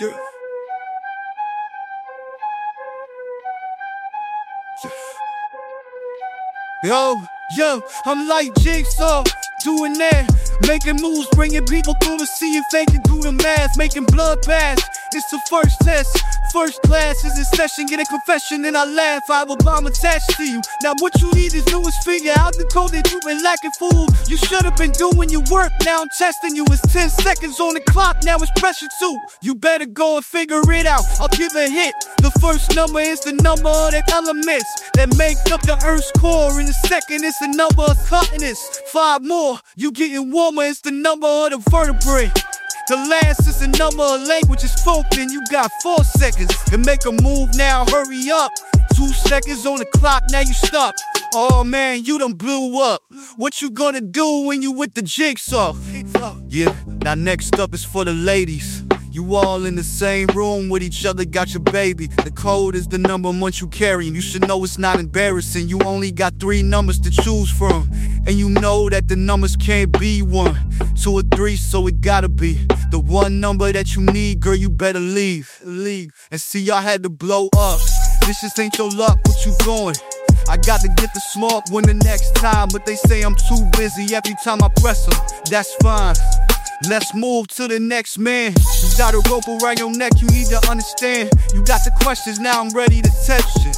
Yeah. Yo, yo, I'm like Jigsaw, doing that, making moves, bringing people through see if they can do the math, making blood baths. It's the first test, first class is in session. Get a confession and I laugh. I will bomb attached to you. Now what you need to do is figure out the code that you've been lacking, fool. You should have been doing your work. Now I'm testing you. It's 10 seconds on the clock. Now it's pressure too. You better go and figure it out. I'll give a hit. The first number is the number of the elements that make up the Earth's core. And the second is the number of continents. Five more. You getting warmer. It's the number of the vertebrae. The last is the number of languages spoken. You got four seconds to make a move now. Hurry up. Two seconds on the clock, now you stuck. Oh man, you done blew up. What you gonna do when you with the jigsaw? Yeah, now next up is for the ladies. You all in the same room with each other, got your baby. The code is the number once you carry. You should know it's not embarrassing. You only got three numbers to choose from. And you know that the numbers can't be one. Two or three, so it gotta be the one number that you need, girl. You better leave, leave. And see, I had to blow up. This just ain't your luck, what you going? I got to get the smart one the next time, but they say I'm too busy every time I press them. That's fine. Let's move to the next man. You got a rope around your neck, you need to understand. You got the questions, now I'm ready to test you.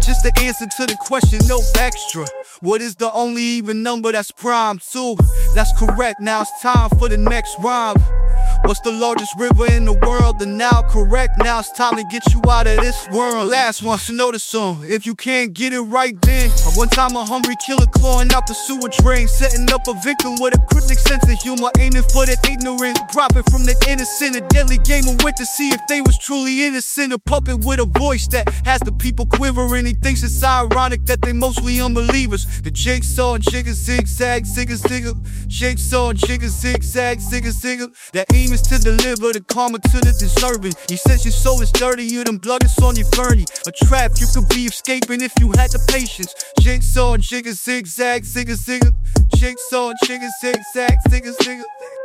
Just the answer to the question, no extra. What is the only even number that's prime? Two, that's correct. Now it's time for the next rhyme. What's the largest river in the world? The Nile correct. Now it's time to get you out of this world. Last one, to know the song. If you can't get it right, then one time a hungry killer clawing out the sewer drain, setting up a victim with a cryptic sense of humor, aiming for the ignorant, profit from the innocent. A deadly game of wit to see if they was truly innocent. A puppet with a voice that has the people quivering. He thinks it's ironic that they mostly unbelievers. The jigsaw and jigga zigzag, zigga zigga, jigsaw and jigga zigzag, zigga zigga. That aim is to deliver the karma to the deserving. He says your soul is dirty, you done blood is on your burning. A trap you could be escaping if you had the patience. Jigsaw jigga zigzag, zigga zigga. Jigsaw jigga zigzag, zigga zigga.